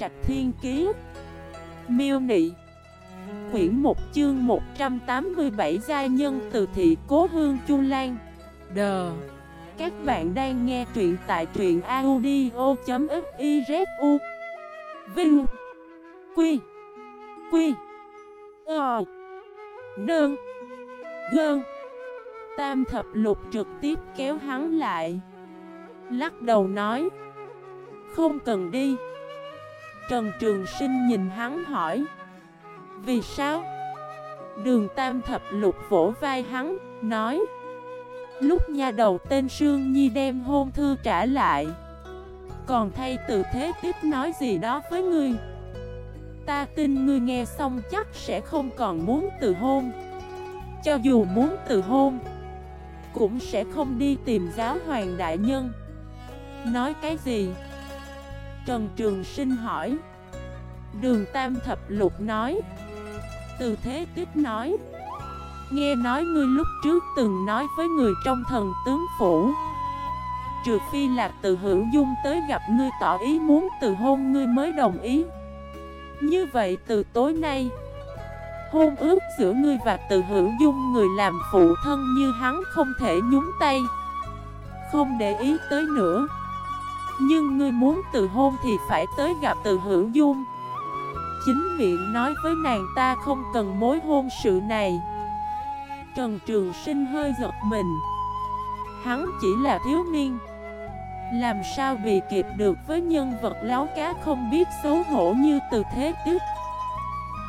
Trạch Thiên Kiế Miêu Nị. Quyển 1 chương 187 Gia nhân từ thị Cố Hương Chu Lan. Đờ Các bạn đang nghe truyện tại truyện audio.xyzu Vinh. Quy. Quy. Ờ. Nương. Gơn. Tam thập lục trực tiếp kéo hắn lại. Lắc đầu nói, Không cần đi. Trần Trường Sinh nhìn hắn hỏi. Vì sao? Đường Tam thập lục vỗ vai hắn, Nói. Lúc nha đầu tên Sương Nhi đem hôn thư trả lại. Còn thay từ thế tiếp nói gì đó với ngươi. Ta tin ngươi nghe xong chắc sẽ không còn muốn từ hôn. Cho dù muốn từ hôn, Cũng sẽ không đi tìm giáo hoàng đại nhân. Nói cái gì? Trần Trường Sinh hỏi. Đường Tam Thập Lục nói. Từ thế tiếp nói. Nghe nói ngươi lúc trước từng nói với người trong thần tướng phủ. Trừ phi là từ hữu dung tới gặp ngươi tỏ ý muốn từ hôn ngươi mới đồng ý. Như vậy từ tối nay, Hôn ước giữa ngươi và từ hữu dung người làm phụ thân như hắn không thể nhúng tay. Không để ý tới nữa. Nhưng ngươi muốn từ hôn thì phải tới gặp từ hữu dung. Chính miệng nói với nàng ta không cần mối hôn sự này. Trần Trường Sinh hơi giật mình. Hắn chỉ là thiếu niên. Làm sao bị kịp được với nhân vật láo cá không biết xấu hổ như từ thế tức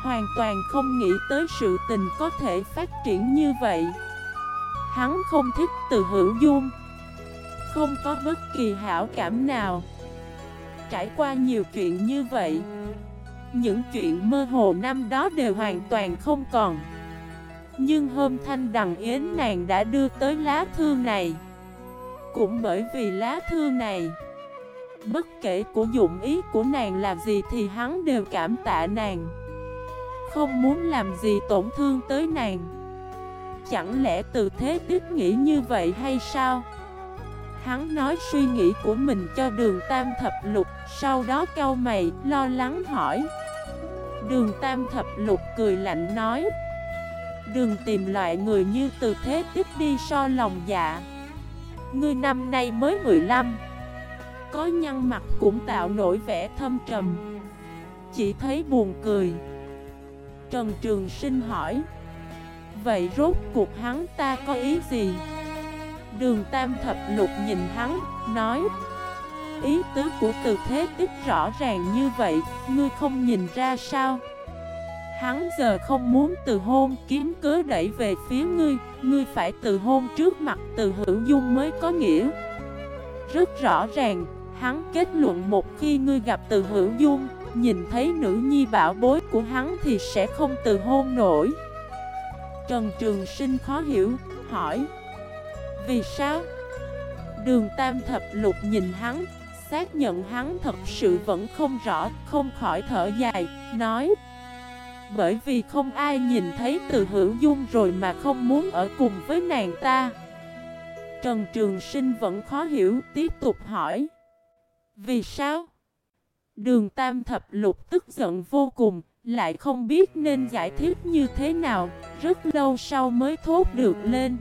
Hoàn toàn không nghĩ tới sự tình có thể phát triển như vậy. Hắn không thích từ hữu dung. Không có bất kỳ hảo cảm nào. Trải qua nhiều chuyện như vậy, Những chuyện mơ hồ năm đó đều hoàn toàn không còn. Nhưng hôm thanh đằng yến nàng đã đưa tới lá thư này. Cũng bởi vì lá thư này, Bất kể của dụng ý của nàng là gì thì hắn đều cảm tạ nàng. Không muốn làm gì tổn thương tới nàng. Chẳng lẽ từ thế tiếp nghĩ như vậy hay sao? Hắn nói suy nghĩ của mình cho đường tam thập lục Sau đó cau mày, lo lắng hỏi. Đường tam thập lục cười lạnh nói Đừng tìm loại người như từ thế tiếp đi so lòng dạ. Ngươi năm nay mới 15 Có nhăn mặt cũng tạo nổi vẻ thâm trầm. Chỉ thấy buồn cười. Trần Trường Sinh hỏi Vậy rốt cuộc hắn ta có ý gì? Đường Tam Thập Lục nhìn hắn, nói Ý tứ của từ thế tích rõ ràng như vậy, ngươi không nhìn ra sao? Hắn giờ không muốn từ hôn kiếm cớ đẩy về phía ngươi Ngươi phải từ hôn trước mặt từ hữu dung mới có nghĩa Rất rõ ràng, hắn kết luận một khi ngươi gặp từ hữu dung Nhìn thấy nữ nhi bảo bối của hắn thì sẽ không từ hôn nổi Trần Trường Sinh khó hiểu, hỏi vì sao? Đường Tam Thập Lục nhìn hắn, xác nhận hắn thật sự vẫn không rõ, không khỏi thở dài, nói Bởi vì không ai nhìn thấy từ hữu dung rồi mà không muốn ở cùng với nàng ta Trần Trường Sinh vẫn khó hiểu, tiếp tục hỏi Vì sao? Đường Tam Thập Lục tức giận vô cùng, lại không biết nên giải thích như thế nào, rất lâu sau mới thốt được lên.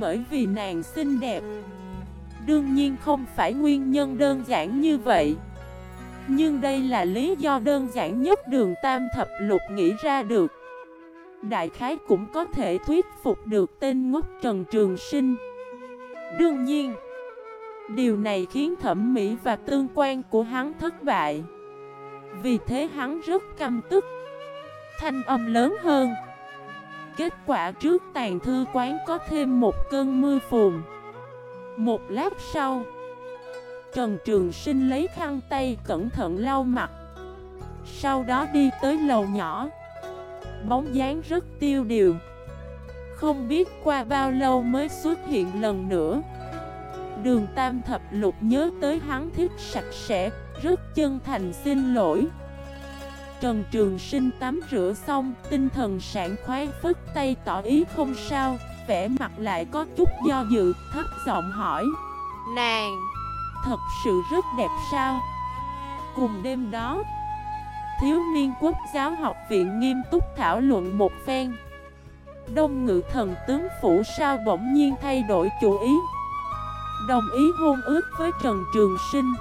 Bởi vì nàng xinh đẹp. Đương nhiên không phải nguyên nhân đơn giản như vậy. Nhưng đây là lý do đơn giản nhất đường Tam Thập Lục nghĩ ra được. Đại khái cũng có thể thuyết phục được tên ngốc Trần Trường Sinh. Đương nhiên, điều này khiến thẩm mỹ và tương quan của hắn thất bại. Vì thế hắn rất căm tức Thanh âm lớn hơn Kết quả trước tàn thư quán có thêm một cơn mưa phùn. Một lát sau, Trần Trường Sinh lấy khăn tay cẩn thận lau mặt. Sau đó đi tới lầu nhỏ. Bóng dáng rất tiêu điều. Không biết qua bao lâu mới xuất hiện lần nữa. Đường Tam Thập Lục nhớ tới hắn thích sạch sẽ, rất chân thành xin lỗi. Trần Trường Sinh tắm rửa xong Tinh thần sảng khoái phức tay tỏ ý không sao Vẻ mặt lại có chút do dự Thất giọng hỏi. Nàng! Thật sự rất đẹp sao? Cùng đêm đó Thiếu niên quốc giáo học viện nghiêm túc thảo luận một phen. Đông ngự thần tướng phủ sao bỗng nhiên thay đổi chủ ý? Đồng ý hôn ước với Trần Trường Sinh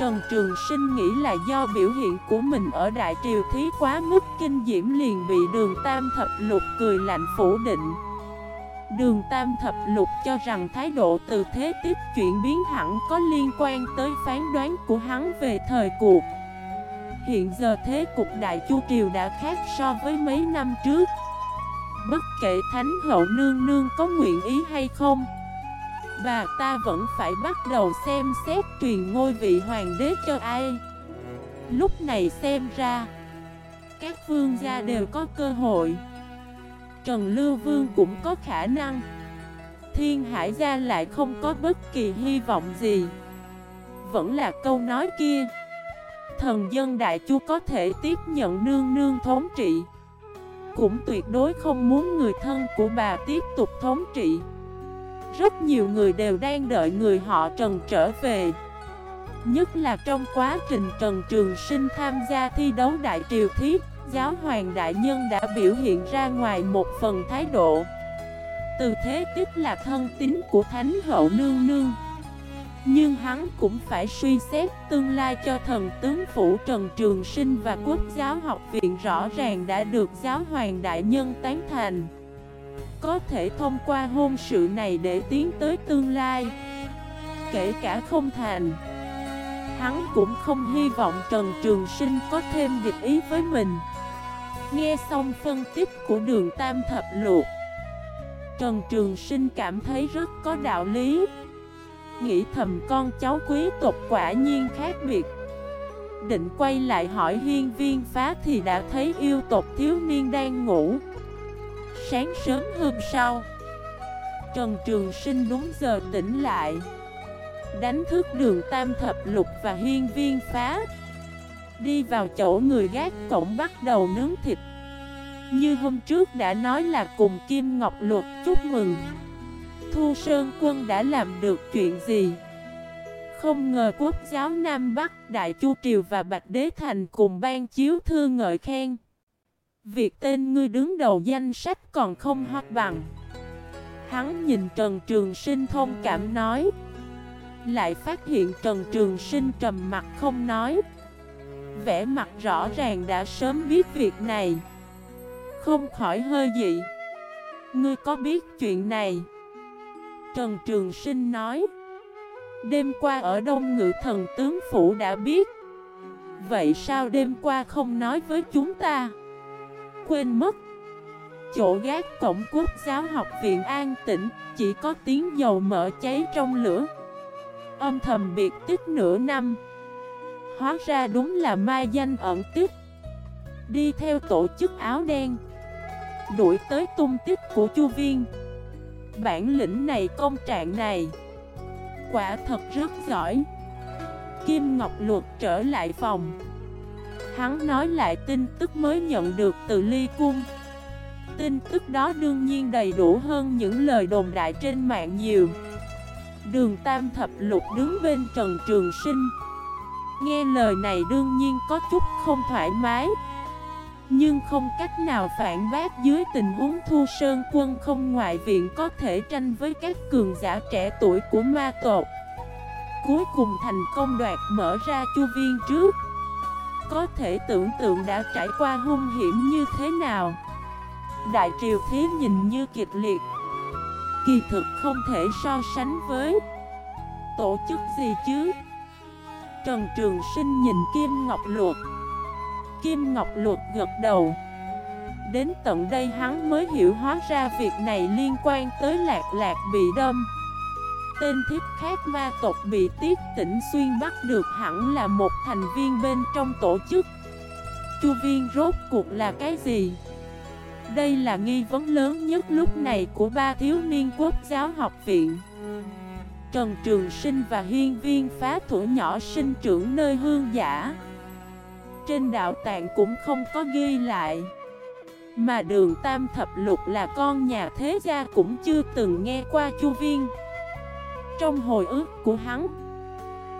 Trần Trường Sinh nghĩ là do biểu hiện của mình ở Đại Triều Thí quá mức, kinh diễm liền bị đường Tam Thập Lục cười lạnh phủ định. Đường Tam Thập Lục cho rằng thái độ từ thế tiếp chuyển biến hẳn có liên quan tới phán đoán của hắn về thời cuộc. Hiện giờ thế cục Đại Chu Triều đã khác so với mấy năm trước. Bất kể Thánh Hậu Nương Nương có nguyện ý hay không Bà ta vẫn phải bắt đầu xem xét truyền ngôi vị hoàng đế cho ai. Lúc này xem ra, Các vương gia đều có cơ hội. Trần Lưu Vương cũng có khả năng. Thiên Hải gia lại không có bất kỳ hy vọng gì. Vẫn là câu nói kia. Thần dân đại chu có thể tiếp nhận nương nương thống trị. Cũng tuyệt đối không muốn người thân của bà tiếp tục thống trị rất nhiều người đều đang đợi người họ Trần trở về. Nhất là trong quá trình Trần Trường Sinh tham gia thi đấu Đại Triều Thiết, Giáo hoàng Đại Nhân đã biểu hiện ra ngoài một phần thái độ. Từ thế tức là thân tín của Thánh Hậu Nương Nương. Nhưng hắn cũng phải suy xét tương lai cho thần tướng phủ Trần Trường Sinh và Quốc giáo học viện rõ ràng đã được giáo hoàng đại nhân tán thành có thể thông qua hôn sự này để tiến tới tương lai. Kể cả không thành, Hắn cũng không hy vọng Trần Trường Sinh có thêm địch ý với mình. Nghe xong phân tích của đường Tam Thập Luộc Trần Trường Sinh cảm thấy rất có đạo lý. Nghĩ thầm con cháu quý tộc quả nhiên khác biệt. Định quay lại hỏi hiên viên phá thì đã thấy yêu tộc thiếu niên đang ngủ. Sáng sớm hôm sau. Trần Trường Sinh đúng giờ tỉnh lại. Đánh thức đường Tam Thập Lục và Hiên Viên Phá. Đi vào chỗ người gác cổng bắt đầu nướng thịt. Như hôm trước đã nói là cùng Kim Ngọc Luật chúc mừng. Thu Sơn Quân đã làm được chuyện gì? Không ngờ quốc giáo Nam Bắc, Đại Chu Triều và Bạch Đế Thành cùng ban chiếu thư ngợi khen. Việc tên ngươi đứng đầu danh sách còn không hót bằng. Hắn nhìn Trần Trường Sinh thông cảm nói. Lại phát hiện Trần Trường Sinh trầm mặt không nói. Vẽ mặt rõ ràng đã sớm biết việc này. Không khỏi hơi dị. Ngươi có biết chuyện này? Trần Trường Sinh nói. Đêm qua ở Đông Ngự Thần Tướng Phủ đã biết. Vậy sao đêm qua không nói với chúng ta? Quên mất. Chỗ gác cổng quốc giáo học viện an tĩnh, Chỉ có tiếng dầu mỡ cháy trong lửa. Âm thầm biệt tích nửa năm. Hóa ra đúng là mai danh ẩn tích. Đi theo tổ chức áo đen. Đuổi tới tung tích của chu viên. Bản lĩnh này công trạng này. Quả thật rất giỏi. Kim Ngọc Luật trở lại phòng. Hắn nói lại tin tức mới nhận được từ ly cung. Tin tức đó đương nhiên đầy đủ hơn những lời đồn đại trên mạng nhiều. Đường Tam Thập Lục đứng bên Trần Trường Sinh. Nghe lời này đương nhiên có chút không thoải mái. Nhưng không cách nào phản bác dưới tình huống Thu Sơn quân không ngoại viện có thể tranh với các cường giả trẻ tuổi của ma tộc. Cuối cùng thành công đoạt mở ra chu viên trước có thể tưởng tượng đã trải qua hung hiểm như thế nào. Đại triều thí nhìn như kịch liệt, Kỳ thực không thể so sánh với Tổ chức gì chứ. Trần Trường Sinh nhìn Kim Ngọc Luật Kim Ngọc Luật gật đầu. Đến tận đây hắn mới hiểu hóa ra việc này liên quan tới lạc lạc bị đâm. Tên thiết khác ma tộc bị tiết tỉnh xuyên bắt được hẳn là một thành viên bên trong tổ chức. Chu viên rốt cuộc là cái gì? Đây là nghi vấn lớn nhất lúc này của ba thiếu niên quốc giáo học viện. Trần Trường Sinh và Hiên Viên phá thủ nhỏ sinh trưởng nơi hương giả. Trên đạo tạng cũng không có ghi lại. Mà đường Tam Thập Lục là con nhà thế gia cũng chưa từng nghe qua Chu Viên trong hồi ức của hắn.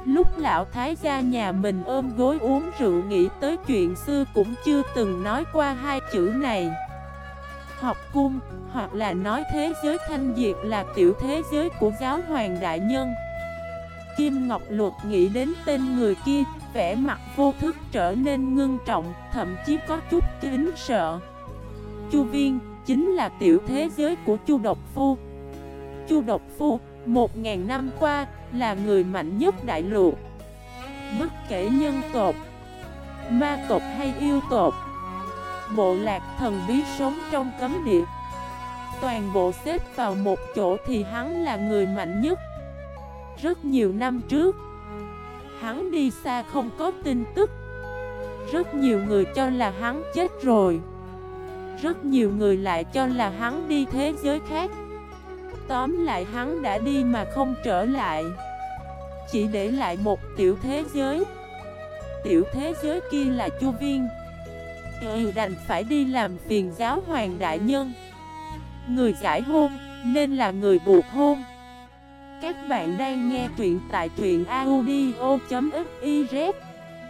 Lúc lão thái gia nhà mình ôm gối uống rượu nghĩ tới chuyện xưa cũng chưa từng nói qua hai chữ này. Học cung, hoặc là nói thế giới thanh diệt là tiểu thế giới của giáo hoàng đại nhân. Kim Ngọc Luật nghĩ đến tên người kia, vẻ mặt vô thức trở nên ngưng trọng, thậm chí có chút kính sợ. Chu Viên, chính là tiểu thế giới của Chu Độc Phu. Chu Độc Phu, một ngàn năm qua, là người mạnh nhất đại lục Bất kể nhân tộc Ma tộc hay yêu tộc Bộ lạc thần bí sống trong cấm địa. Toàn bộ xếp vào một chỗ thì hắn là người mạnh nhất. Rất nhiều năm trước Hắn đi xa không có tin tức. Rất nhiều người cho là hắn chết rồi. Rất nhiều người lại cho là hắn đi thế giới khác. Tóm lại hắn đã đi mà không trở lại. Chỉ để lại một tiểu thế giới. Tiểu thế giới kia là Chu Viên. Ừ đành phải đi làm phiền giáo hoàng đại nhân. Người giải hôn, nên là người buộc hôn. Các bạn đang nghe truyện tại truyện audio.fif